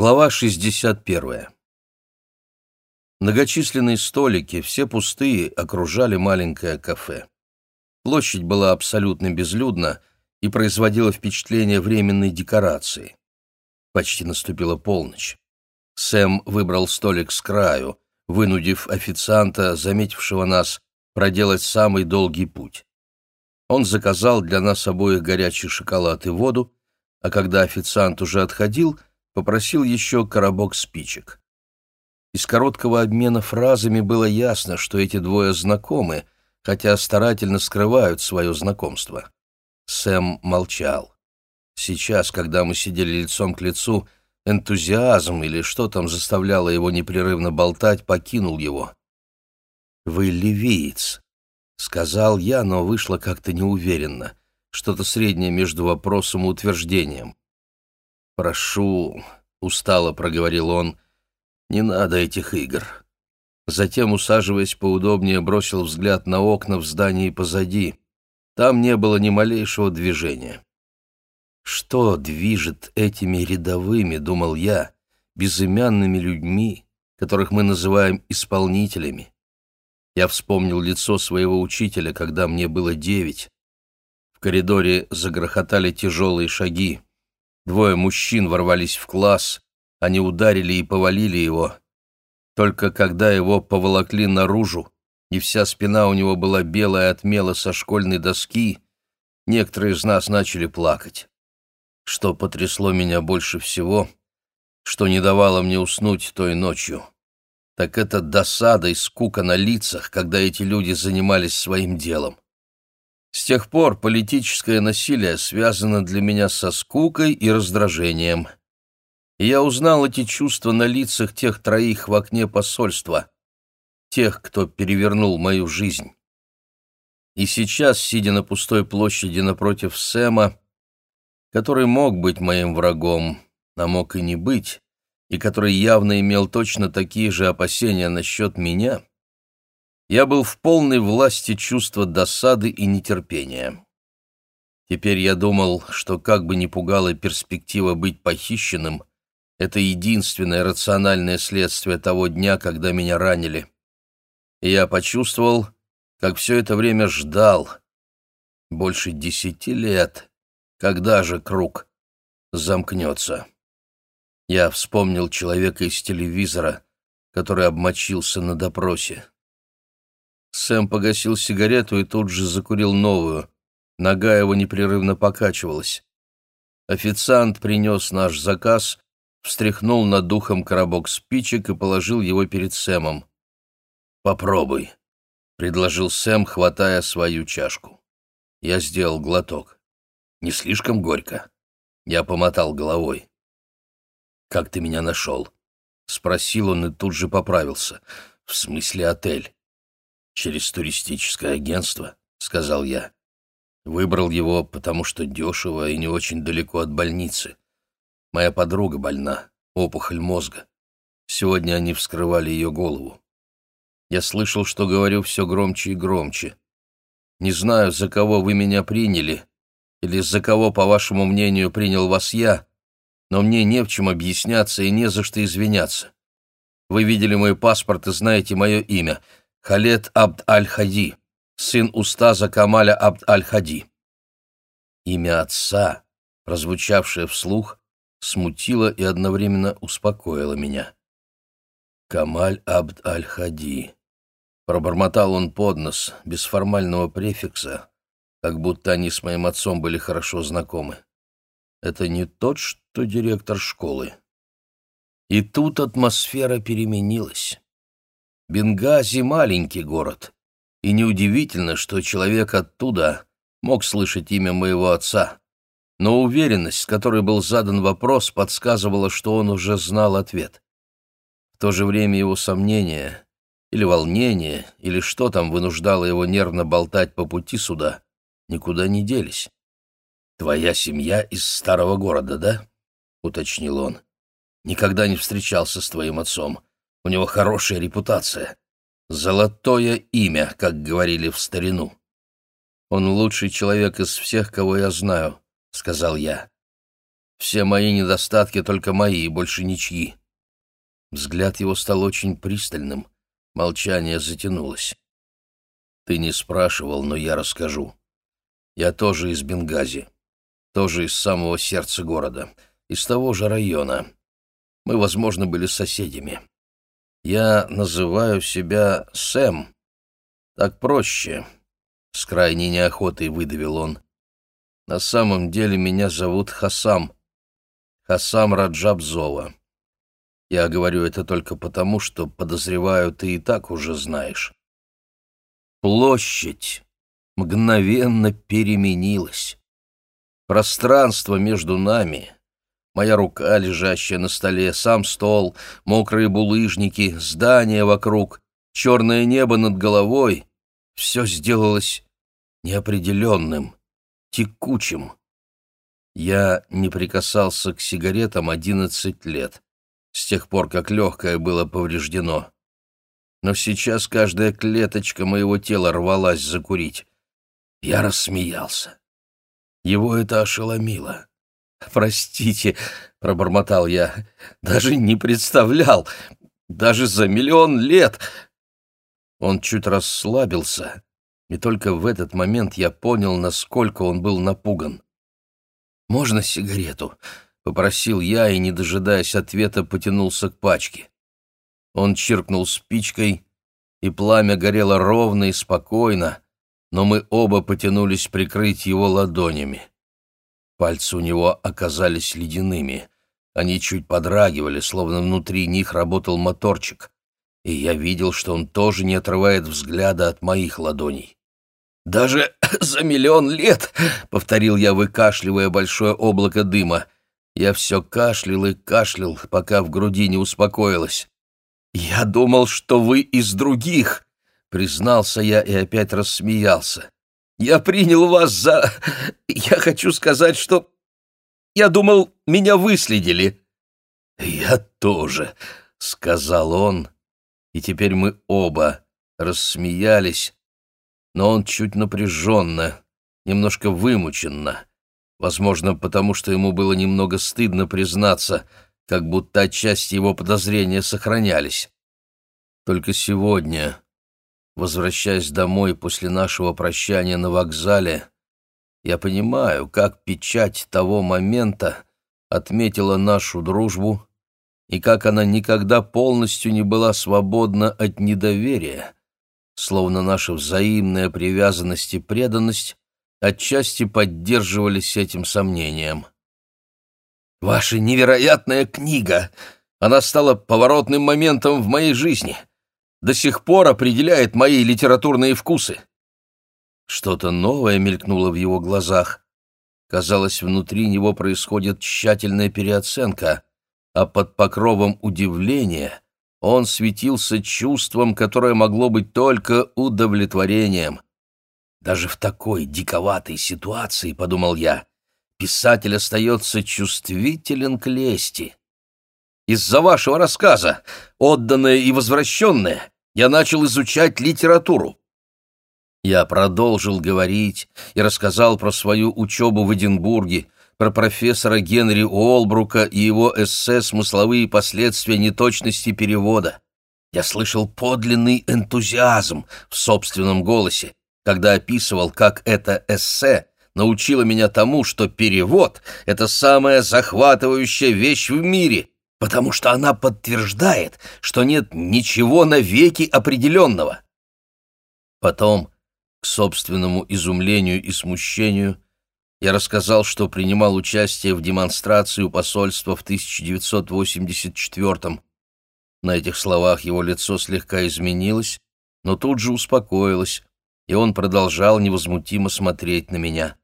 Глава 61. Многочисленные столики, все пустые, окружали маленькое кафе. Площадь была абсолютно безлюдна и производила впечатление временной декорации. Почти наступила полночь. Сэм выбрал столик с краю, вынудив официанта, заметившего нас, проделать самый долгий путь. Он заказал для нас обоих горячий шоколад и воду, а когда официант уже отходил — попросил еще коробок спичек. Из короткого обмена фразами было ясно, что эти двое знакомы, хотя старательно скрывают свое знакомство. Сэм молчал. Сейчас, когда мы сидели лицом к лицу, энтузиазм или что там заставляло его непрерывно болтать, покинул его. «Вы ливиец», — сказал я, но вышло как-то неуверенно, что-то среднее между вопросом и утверждением. «Прошу», — устало проговорил он, — «не надо этих игр». Затем, усаживаясь поудобнее, бросил взгляд на окна в здании позади. Там не было ни малейшего движения. «Что движет этими рядовыми, — думал я, — безымянными людьми, которых мы называем исполнителями?» Я вспомнил лицо своего учителя, когда мне было девять. В коридоре загрохотали тяжелые шаги. Двое мужчин ворвались в класс, они ударили и повалили его. Только когда его поволокли наружу, и вся спина у него была белая от мела со школьной доски, некоторые из нас начали плакать. Что потрясло меня больше всего, что не давало мне уснуть той ночью, так это досада и скука на лицах, когда эти люди занимались своим делом. С тех пор политическое насилие связано для меня со скукой и раздражением. Я узнал эти чувства на лицах тех троих в окне посольства, тех, кто перевернул мою жизнь. И сейчас, сидя на пустой площади напротив Сэма, который мог быть моим врагом, а мог и не быть, и который явно имел точно такие же опасения насчет меня, я был в полной власти чувства досады и нетерпения. Теперь я думал, что как бы ни пугала перспектива быть похищенным, это единственное рациональное следствие того дня, когда меня ранили. И я почувствовал, как все это время ждал. Больше десяти лет. Когда же круг замкнется? Я вспомнил человека из телевизора, который обмочился на допросе. Сэм погасил сигарету и тут же закурил новую. Нога его непрерывно покачивалась. Официант принес наш заказ, встряхнул над духом коробок спичек и положил его перед Сэмом. «Попробуй», — предложил Сэм, хватая свою чашку. Я сделал глоток. «Не слишком горько?» Я помотал головой. «Как ты меня нашел?» — спросил он и тут же поправился. «В смысле отель?» «Через туристическое агентство», — сказал я. Выбрал его, потому что дешево и не очень далеко от больницы. Моя подруга больна, опухоль мозга. Сегодня они вскрывали ее голову. Я слышал, что говорю все громче и громче. Не знаю, за кого вы меня приняли, или за кого, по вашему мнению, принял вас я, но мне не в чем объясняться и не за что извиняться. Вы видели мой паспорт и знаете мое имя — Халет Абд-аль-Хади, сын устаза Камаля Абд-аль-Хади. Имя отца, прозвучавшее вслух, смутило и одновременно успокоило меня. Камаль Абд-аль-Хади. Пробормотал он под нос, без формального префикса, как будто они с моим отцом были хорошо знакомы. Это не тот, что директор школы. И тут атмосфера переменилась. Бенгази — маленький город, и неудивительно, что человек оттуда мог слышать имя моего отца. Но уверенность, с которой был задан вопрос, подсказывала, что он уже знал ответ. В то же время его сомнения или волнение, или что там вынуждало его нервно болтать по пути сюда, никуда не делись. «Твоя семья из старого города, да?» — уточнил он. «Никогда не встречался с твоим отцом. У него хорошая репутация. Золотое имя, как говорили в старину. Он лучший человек из всех, кого я знаю, сказал я. Все мои недостатки только мои, и больше ничьи. Взгляд его стал очень пристальным. Молчание затянулось. Ты не спрашивал, но я расскажу. Я тоже из Бенгази. Тоже из самого сердца города. Из того же района. Мы, возможно, были соседями. Я называю себя Сэм. Так проще. С крайней неохотой выдавил он. На самом деле меня зовут Хасам. Хасам Раджабзова. Я говорю это только потому, что, подозреваю, ты и так уже знаешь. Площадь мгновенно переменилась. Пространство между нами, моя рука, лежащая на столе, сам стол, мокрые булыжники, здания вокруг, черное небо над головой — все сделалось неопределенным, текучим. Я не прикасался к сигаретам одиннадцать лет, с тех пор, как легкое было повреждено. Но сейчас каждая клеточка моего тела рвалась закурить. Я рассмеялся. Его это ошеломило. «Простите», — пробормотал я, — «даже не представлял, даже за миллион лет». Он чуть расслабился, и только в этот момент я понял, насколько он был напуган. «Можно сигарету?» — попросил я и, не дожидаясь ответа, потянулся к пачке. Он чиркнул спичкой, и пламя горело ровно и спокойно, но мы оба потянулись прикрыть его ладонями. Пальцы у него оказались ледяными. Они чуть подрагивали, словно внутри них работал моторчик, и я видел, что он тоже не отрывает взгляда от моих ладоней. «Даже за миллион лет!» — повторил я, выкашливая большое облако дыма. Я все кашлял и кашлял, пока в груди не успокоилось. «Я думал, что вы из других!» — признался я и опять рассмеялся. «Я принял вас за... Я хочу сказать, что... Я думал, меня выследили». «Я тоже», — сказал он, и теперь мы оба рассмеялись, но он чуть напряженно, немножко вымученно. Возможно, потому что ему было немного стыдно признаться, как будто отчасти его подозрения сохранялись. Только сегодня, возвращаясь домой после нашего прощания на вокзале, я понимаю, как печать того момента отметила нашу дружбу и как она никогда полностью не была свободна от недоверия, словно наша взаимная привязанность и преданность отчасти поддерживались этим сомнением. «Ваша невероятная книга! Она стала поворотным моментом в моей жизни. До сих пор определяет мои литературные вкусы». Что-то новое мелькнуло в его глазах. Казалось, внутри него происходит тщательная переоценка, а под покровом удивления он светился чувством, которое могло быть только удовлетворением. Даже в такой диковатой ситуации, — подумал я, — писатель остается чувствителен к лести. Из-за вашего рассказа, отданное и возвращенное, я начал изучать литературу. Я продолжил говорить и рассказал про свою учебу в Эдинбурге, про профессора Генри Уолбрука и его эссе «Смысловые последствия неточности перевода». Я слышал подлинный энтузиазм в собственном голосе, когда описывал, как это эссе научило меня тому, что перевод — это самая захватывающая вещь в мире, потому что она подтверждает, что нет ничего навеки определенного. Потом, к собственному изумлению и смущению, я рассказал, что принимал участие в демонстрации у посольства в 1984 На этих словах его лицо слегка изменилось, но тут же успокоилось, и он продолжал невозмутимо смотреть на меня.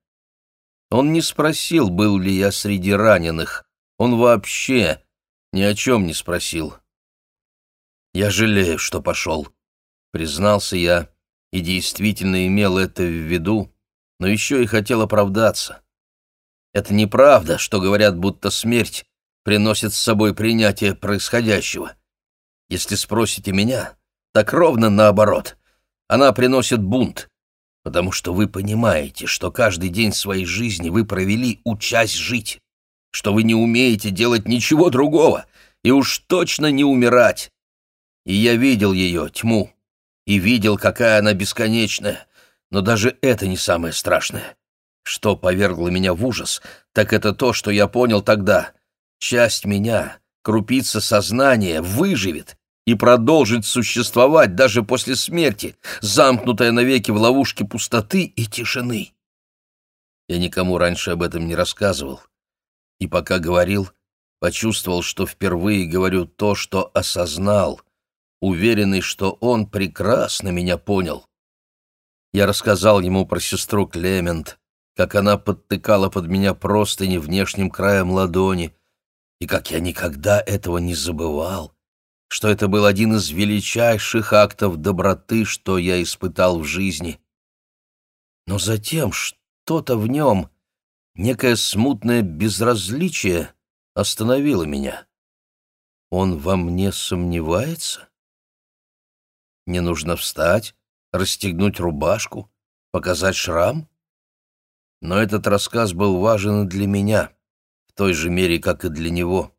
Он не спросил, был ли я среди раненых. Он вообще ни о чем не спросил. «Я жалею, что пошел», — признался я, и действительно имел это в виду, но еще и хотел оправдаться. Это неправда, что говорят, будто смерть приносит с собой принятие происходящего. Если спросите меня, так ровно наоборот. Она приносит бунт, потому что вы понимаете, что каждый день своей жизни вы провели, учась жить, что вы не умеете делать ничего другого и уж точно не умирать. И я видел ее, тьму, и видел, какая она бесконечная, но даже это не самое страшное. Что повергло меня в ужас, так это то, что я понял тогда. Часть меня, крупица сознания, выживет и продолжит существовать даже после смерти, замкнутая навеки в ловушке пустоты и тишины. Я никому раньше об этом не рассказывал. И пока говорил, почувствовал, что впервые говорю то, что осознал, уверенный, что он прекрасно меня понял. Я рассказал ему про сестру Клемент, как она подтыкала под меня простыни внешним краем ладони, и как я никогда этого не забывал, что это был один из величайших актов доброты, что я испытал в жизни. Но затем что-то в нем, некое смутное безразличие, остановило меня. Он во мне сомневается? Мне нужно встать, расстегнуть рубашку, показать шрам? Но этот рассказ был важен для меня, в той же мере, как и для него.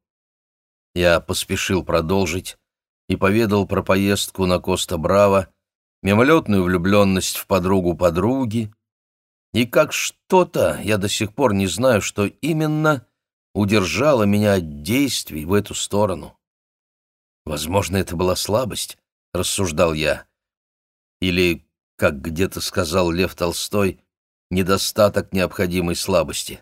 Я поспешил продолжить и поведал про поездку на Коста-Браво, мимолетную влюбленность в подругу подруги, и как что-то, я до сих пор не знаю, что именно, удержало меня от действий в эту сторону. Возможно, это была слабость, рассуждал я. Или, как где-то сказал Лев Толстой, недостаток необходимой слабости.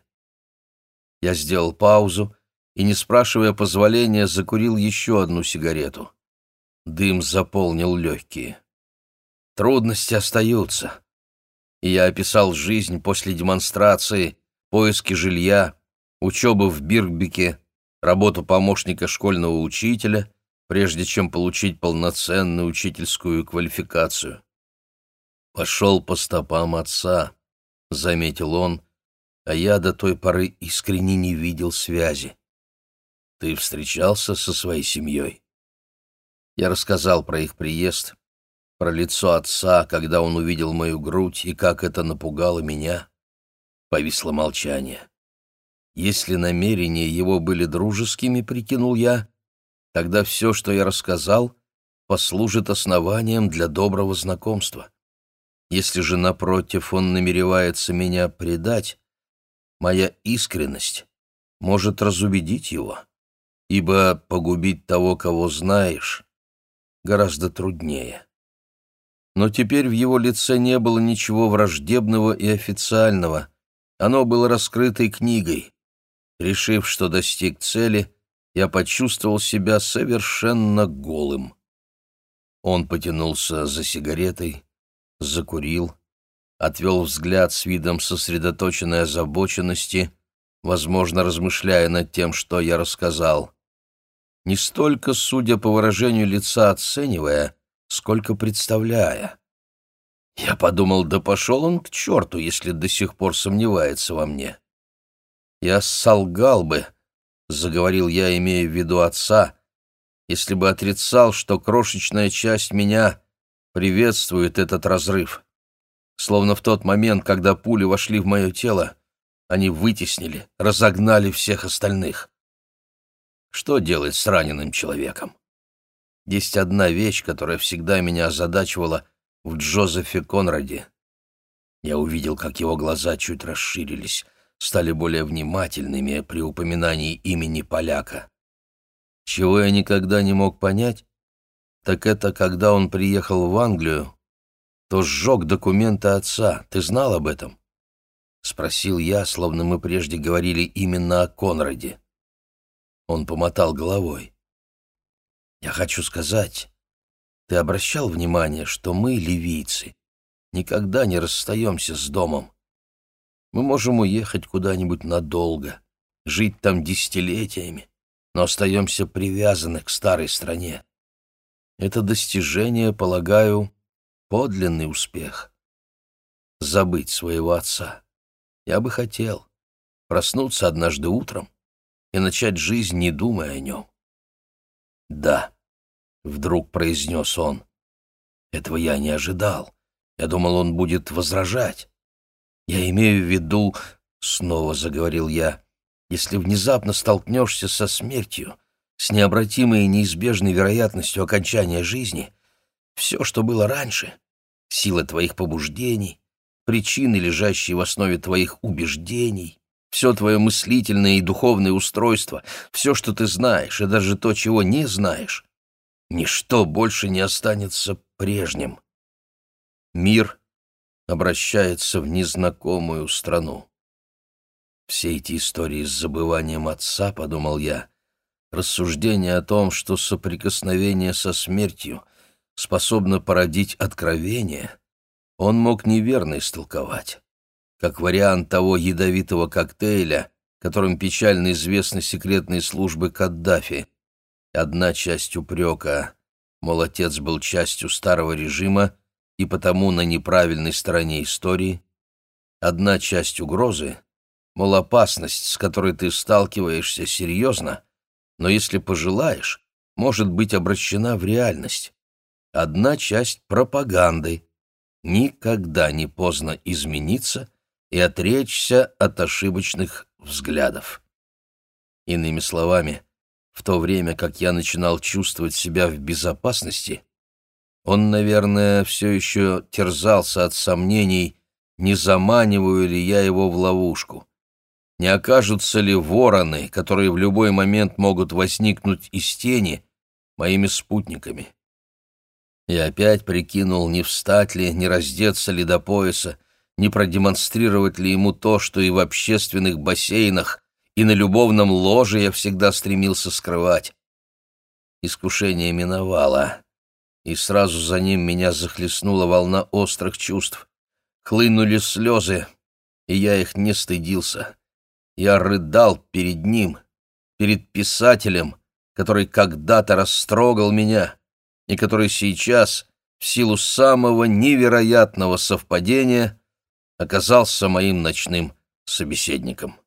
Я сделал паузу и, не спрашивая позволения, закурил еще одну сигарету. Дым заполнил легкие. Трудности остаются. И я описал жизнь после демонстрации, поиски жилья, учебы в Биргбеке, работу помощника школьного учителя, прежде чем получить полноценную учительскую квалификацию. Пошел по стопам отца, — заметил он, а я до той поры искренне не видел связи. «Ты встречался со своей семьей?» Я рассказал про их приезд, про лицо отца, когда он увидел мою грудь и как это напугало меня. Повисло молчание. Если намерения его были дружескими, прикинул я, тогда все, что я рассказал, послужит основанием для доброго знакомства. Если же, напротив, он намеревается меня предать, моя искренность может разубедить его, ибо погубить того, кого знаешь, гораздо труднее. Но теперь в его лице не было ничего враждебного и официального, оно было раскрытой книгой. Решив, что достиг цели, я почувствовал себя совершенно голым. Он потянулся за сигаретой, закурил, отвел взгляд с видом сосредоточенной озабоченности, возможно, размышляя над тем, что я рассказал. Не столько, судя по выражению лица, оценивая, сколько представляя. Я подумал, да пошел он к черту, если до сих пор сомневается во мне. Я солгал бы, — заговорил я, имея в виду отца, — если бы отрицал, что крошечная часть меня приветствует этот разрыв. Словно в тот момент, когда пули вошли в мое тело, они вытеснили, разогнали всех остальных. Что делать с раненым человеком? Есть одна вещь, которая всегда меня озадачивала в Джозефе Конраде. Я увидел, как его глаза чуть расширились, стали более внимательными при упоминании имени поляка. Чего я никогда не мог понять, так это когда он приехал в Англию, то сжег документы отца. Ты знал об этом? Спросил я, словно мы прежде говорили именно о Конраде. Он помотал головой. Я хочу сказать, ты обращал внимание, что мы, ливийцы, никогда не расстаемся с домом. Мы можем уехать куда-нибудь надолго, жить там десятилетиями, но остаемся привязаны к старой стране. Это достижение, полагаю, подлинный успех. Забыть своего отца. Я бы хотел проснуться однажды утром и начать жизнь, не думая о нем. «Да», — вдруг произнес он. Этого я не ожидал. Я думал, он будет возражать. «Я имею в виду...» — снова заговорил я. если внезапно столкнешься со смертью, с необратимой и неизбежной вероятностью окончания жизни, все, что было раньше, сила твоих побуждений, причины, лежащие в основе твоих убеждений, все твое мыслительное и духовное устройство, все, что ты знаешь, и даже то, чего не знаешь, ничто больше не останется прежним. Мир обращается в незнакомую страну. Все эти истории с забыванием отца, — подумал я, — рассуждения о том, что соприкосновение со смертью способно породить откровение, он мог неверно истолковать, как вариант того ядовитого коктейля, которым печально известны секретные службы Каддафи. Одна часть упрека, мол, отец был частью старого режима и потому на неправильной стороне истории, одна часть угрозы — Мол, опасность, с которой ты сталкиваешься, серьезна, но если пожелаешь, может быть обращена в реальность. Одна часть пропаганды. Никогда не поздно измениться и отречься от ошибочных взглядов. Иными словами, в то время как я начинал чувствовать себя в безопасности, он, наверное, все еще терзался от сомнений, не заманиваю ли я его в ловушку не окажутся ли вороны, которые в любой момент могут возникнуть из тени, моими спутниками. И опять прикинул, не встать ли, не раздеться ли до пояса, не продемонстрировать ли ему то, что и в общественных бассейнах, и на любовном ложе я всегда стремился скрывать. Искушение миновало, и сразу за ним меня захлестнула волна острых чувств. Хлынули слезы, и я их не стыдился. Я рыдал перед ним, перед писателем, который когда-то растрогал меня и который сейчас, в силу самого невероятного совпадения, оказался моим ночным собеседником.